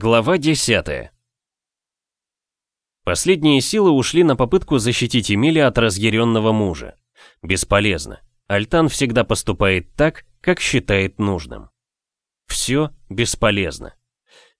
Глава 10 Последние силы ушли на попытку защитить Эмиля от разъяренного мужа. Бесполезно. Альтан всегда поступает так, как считает нужным. Все бесполезно.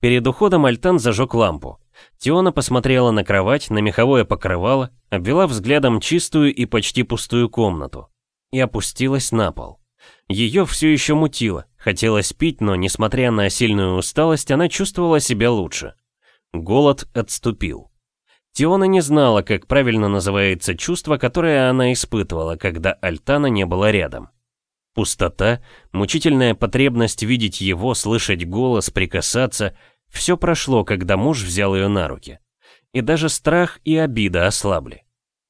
Перед уходом Альтан зажег лампу. Тиона посмотрела на кровать, на меховое покрывало, обвела взглядом чистую и почти пустую комнату и опустилась на пол. Ее все еще мутило, хотелось пить, но, несмотря на сильную усталость, она чувствовала себя лучше. Голод отступил. Тиона не знала, как правильно называется чувство, которое она испытывала, когда Альтана не было рядом. Пустота, мучительная потребность видеть его, слышать голос, прикасаться — все прошло, когда муж взял ее на руки. И даже страх и обида ослабли.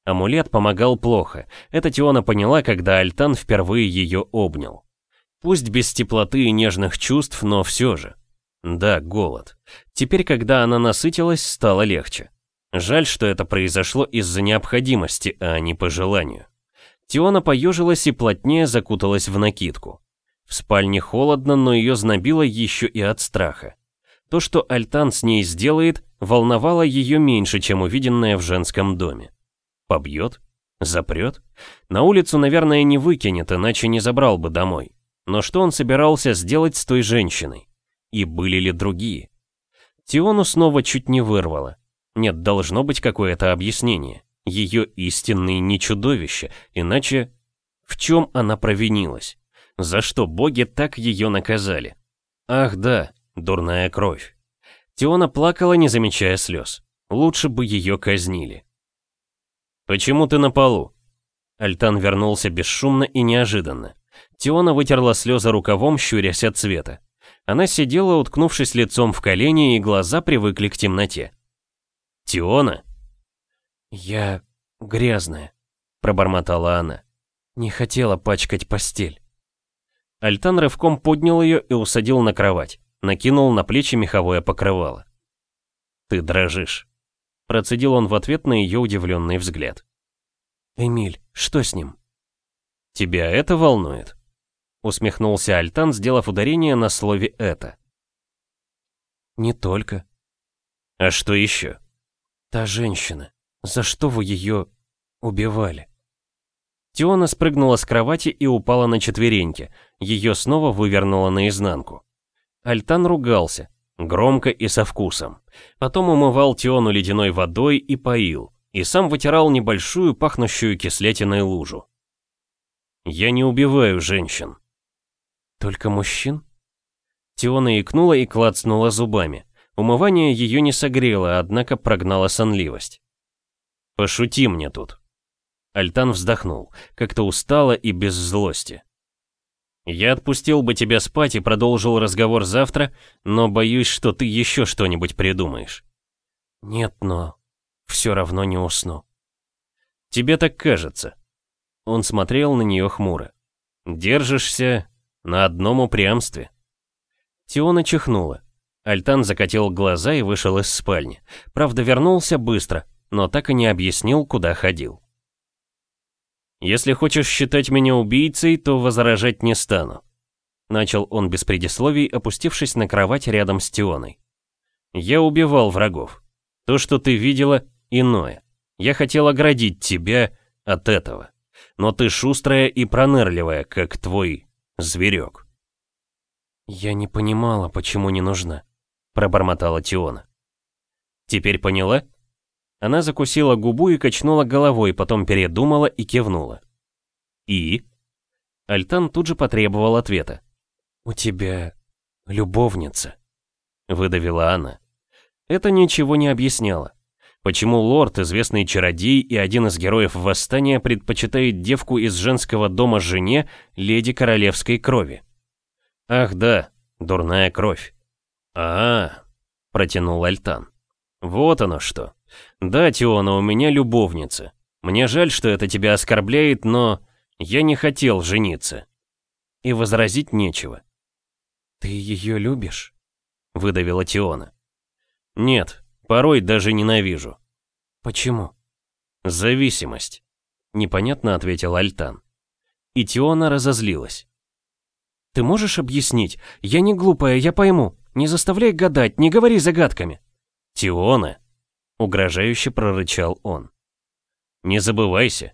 Амулет помогал плохо. Это Тиона поняла, когда Альтан впервые ее обнял. Пусть без теплоты и нежных чувств, но все же. Да, голод. Теперь, когда она насытилась, стало легче. Жаль, что это произошло из-за необходимости, а не по желанию. Тиона поежилась и плотнее закуталась в накидку. В спальне холодно, но ее знобило еще и от страха. То, что Альтан с ней сделает, волновало ее меньше, чем увиденное в женском доме. Побьет? Запрет? На улицу, наверное, не выкинет, иначе не забрал бы домой. Но что он собирался сделать с той женщиной? И были ли другие? Тиону снова чуть не вырвало. Нет, должно быть какое-то объяснение. Ее истинные не чудовище, иначе... В чем она провинилась? За что боги так ее наказали? Ах да, дурная кровь. Тиона плакала, не замечая слез. Лучше бы ее казнили. «Почему ты на полу?» Альтан вернулся бесшумно и неожиданно. Тиона вытерла слезы рукавом, щурясь от света. Она сидела, уткнувшись лицом в колени, и глаза привыкли к темноте. «Тиона?» «Я грязная», — пробормотала она. «Не хотела пачкать постель». Альтан рывком поднял ее и усадил на кровать, накинул на плечи меховое покрывало. «Ты дрожишь». Процедил он в ответ на ее удивленный взгляд. «Эмиль, что с ним?» «Тебя это волнует?» Усмехнулся Альтан, сделав ударение на слове «это». «Не только». «А что еще?» «Та женщина. За что вы ее убивали?» Тиона спрыгнула с кровати и упала на четвереньки. Ее снова вывернуло наизнанку. Альтан ругался, Громко и со вкусом. Потом умывал Тиону ледяной водой и поил, и сам вытирал небольшую, пахнущую кислятиной лужу. «Я не убиваю женщин». «Только мужчин?» Тиона икнула и клацнула зубами. Умывание ее не согрело, однако прогнало сонливость. «Пошути мне тут». Альтан вздохнул, как-то устало и без злости. Я отпустил бы тебя спать и продолжил разговор завтра, но боюсь, что ты еще что-нибудь придумаешь. Нет, но все равно не усну. Тебе так кажется. Он смотрел на нее хмуро. Держишься на одном упрямстве. Тиона чихнула. Альтан закатил глаза и вышел из спальни. Правда, вернулся быстро, но так и не объяснил, куда ходил. «Если хочешь считать меня убийцей, то возражать не стану», начал он без предисловий, опустившись на кровать рядом с Тионой. «Я убивал врагов. То, что ты видела, иное. Я хотел оградить тебя от этого. Но ты шустрая и пронырливая, как твой зверек». «Я не понимала, почему не нужна», пробормотала Тиона. «Теперь поняла?» Она закусила губу и качнула головой, потом передумала и кивнула. «И?» Альтан тут же потребовал ответа. «У тебя любовница», — выдавила она. Это ничего не объясняло. Почему лорд, известный чародей и один из героев восстания, предпочитает девку из женского дома жене, леди королевской крови? Ах да, дурная кровь. а, -а, -а протянул Альтан. Вот оно что. Да, Тиона, у меня любовница. Мне жаль, что это тебя оскорбляет, но я не хотел жениться. И возразить нечего. Ты ее любишь? Выдавила Тиона. Нет, порой даже ненавижу. Почему? Зависимость. Непонятно ответил Альтан. И Тиона разозлилась. Ты можешь объяснить? Я не глупая, я пойму. Не заставляй гадать, не говори загадками. Тиона, угрожающе прорычал он. Не забывайся.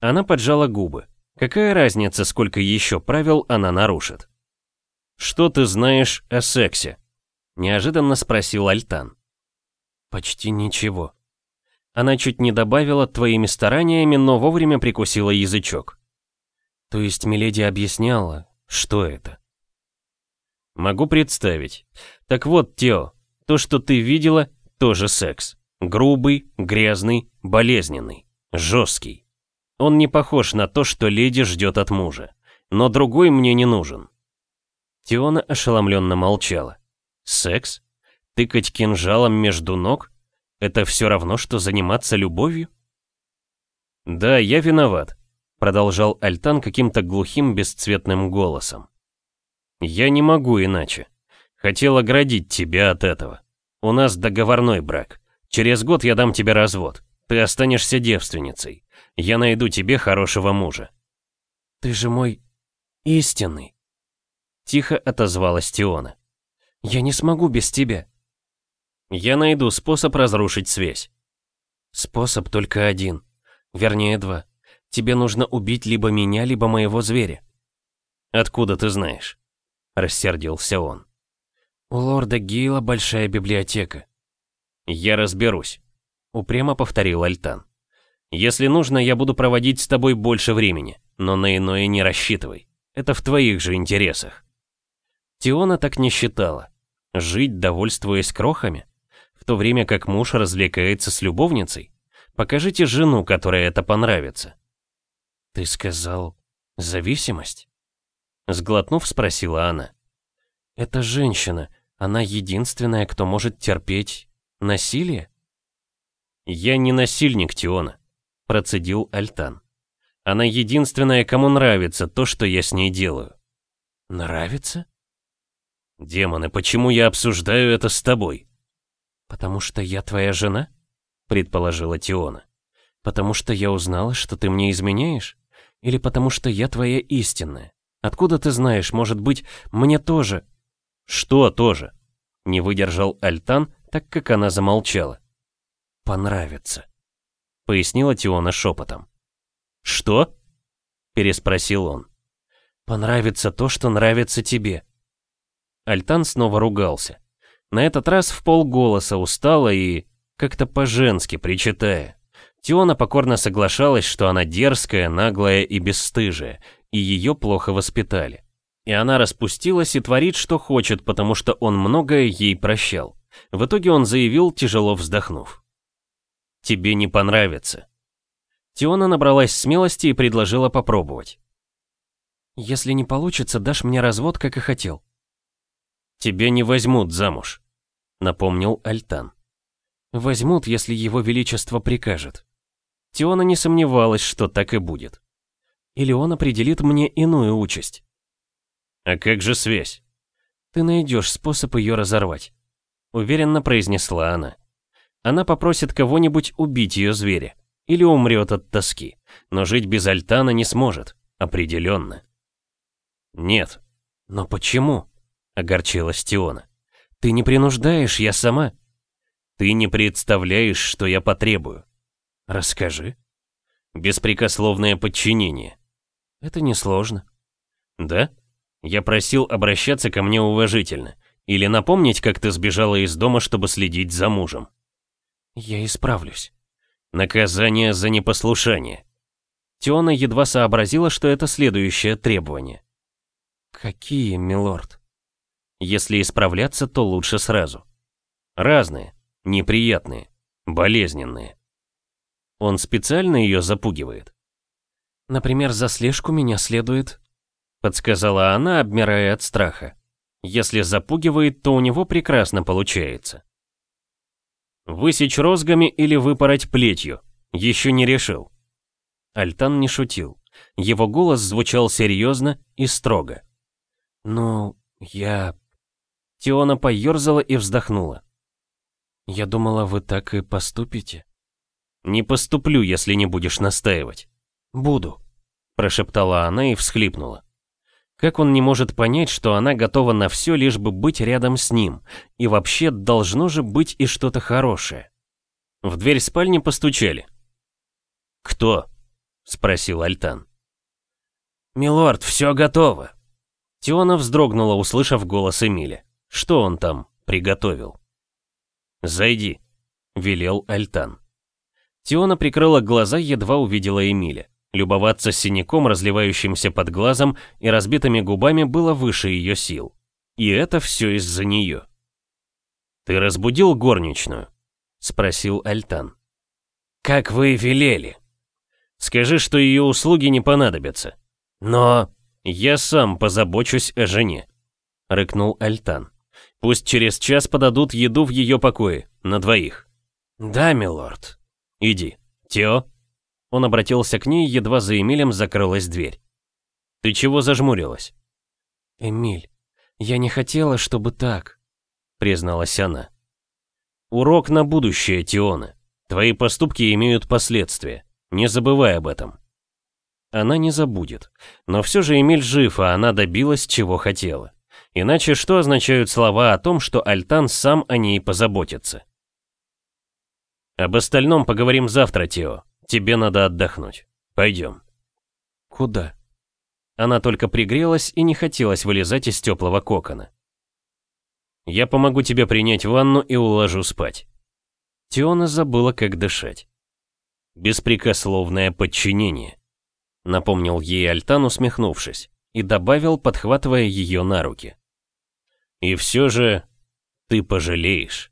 Она поджала губы. Какая разница, сколько еще правил она нарушит? Что ты знаешь о сексе? Неожиданно спросил Альтан. Почти ничего. Она чуть не добавила твоими стараниями, но вовремя прикусила язычок. То есть Миледи объясняла, что это? Могу представить. Так вот, Тео, то, что ты видела, тоже секс. Грубый, грязный, болезненный, жесткий. Он не похож на то, что леди ждет от мужа. Но другой мне не нужен. Теона ошеломленно молчала. Секс? Тыкать кинжалом между ног? Это все равно, что заниматься любовью? Да, я виноват, продолжал Альтан каким-то глухим бесцветным голосом. Я не могу иначе. Хотел оградить тебя от этого. У нас договорной брак. Через год я дам тебе развод. Ты останешься девственницей. Я найду тебе хорошего мужа. Ты же мой истинный. Тихо отозвалась Тиона. Я не смогу без тебя. Я найду способ разрушить связь. Способ только один. Вернее, два. Тебе нужно убить либо меня, либо моего зверя. Откуда ты знаешь? Рассердился он. У лорда Гейла большая библиотека. Я разберусь. Упрямо повторил Альтан. Если нужно, я буду проводить с тобой больше времени, но на иное не рассчитывай. Это в твоих же интересах. Тиона так не считала. Жить, довольствуясь крохами? В то время как муж развлекается с любовницей? Покажите жену, которой это понравится. Ты сказал, зависимость? Сглотнув, спросила она. Эта женщина, она единственная, кто может терпеть насилие? Я не насильник, Тиона, процедил Альтан. Она единственная, кому нравится то, что я с ней делаю. Нравится? Демоны, почему я обсуждаю это с тобой? «Потому что я твоя жена?» — предположила Тиона. «Потому что я узнала, что ты мне изменяешь? Или потому что я твоя истинная? Откуда ты знаешь, может быть, мне тоже...» «Что тоже?» — не выдержал Альтан, так как она замолчала. «Понравится», — пояснила Тиона шепотом. «Что?» — переспросил он. «Понравится то, что нравится тебе». Альтан снова ругался. На этот раз в полголоса устала и как-то по-женски причитая. Тиона покорно соглашалась, что она дерзкая, наглая и бесстыжая, и ее плохо воспитали. И она распустилась и творит, что хочет, потому что он многое ей прощал. В итоге он заявил, тяжело вздохнув. «Тебе не понравится». Тиона набралась смелости и предложила попробовать. «Если не получится, дашь мне развод, как и хотел». «Тебя не возьмут замуж», напомнил Альтан. Возьмут, если его величество прикажет. Тиона не сомневалась, что так и будет. Или он определит мне иную участь. А как же связь? Ты найдешь способ ее разорвать. Уверенно произнесла она. Она попросит кого-нибудь убить ее зверя. Или умрет от тоски. Но жить без Альтана не сможет. Определенно. Нет. Но почему? Огорчилась Тиона. Ты не принуждаешь, я сама. Ты не представляешь, что я потребую. Расскажи. Беспрекословное подчинение. Это несложно. Да? Я просил обращаться ко мне уважительно. Или напомнить, как ты сбежала из дома, чтобы следить за мужем. Я исправлюсь. Наказание за непослушание. Теона едва сообразила, что это следующее требование. Какие, милорд? Если исправляться, то лучше сразу. Разные, неприятные, болезненные. Он специально ее запугивает. Например, за слежку меня следует... Подсказала она, обмирая от страха. Если запугивает, то у него прекрасно получается. Высечь розгами или выпороть плетью? Еще не решил. Альтан не шутил. Его голос звучал серьезно и строго. «Ну, я Тиона поерзала и вздохнула. «Я думала, вы так и поступите». «Не поступлю, если не будешь настаивать». «Буду», — прошептала она и всхлипнула. Как он не может понять, что она готова на все, лишь бы быть рядом с ним? И вообще, должно же быть и что-то хорошее. В дверь спальни постучали. «Кто?» — спросил Альтан. «Милорд, все готово». Тиона вздрогнула, услышав голос Эмиля. Что он там приготовил? «Зайди», — велел Альтан. Тиона прикрыла глаза, едва увидела Эмиля. Любоваться синяком, разливающимся под глазом и разбитыми губами было выше ее сил. И это все из-за нее. «Ты разбудил горничную?» — спросил Альтан. «Как вы велели». «Скажи, что ее услуги не понадобятся». «Но...» «Я сам позабочусь о жене», — рыкнул Альтан. «Пусть через час подадут еду в ее покое, на двоих». «Да, милорд». «Иди. Тео?» Он обратился к ней, едва за Эмилем закрылась дверь. «Ты чего зажмурилась?» «Эмиль, я не хотела, чтобы так», — призналась она. «Урок на будущее, Тиона. Твои поступки имеют последствия. Не забывай об этом». Она не забудет. Но все же Эмиль жив, а она добилась, чего хотела. Иначе что означают слова о том, что Альтан сам о ней позаботится? Об остальном поговорим завтра, Тео. Тебе надо отдохнуть. Пойдем. Куда? Она только пригрелась и не хотелось вылезать из теплого кокона. Я помогу тебе принять ванну и уложу спать. Теона забыла, как дышать. Беспрекословное подчинение. Напомнил ей Альтан, усмехнувшись, и добавил, подхватывая ее на руки. И все же ты пожалеешь.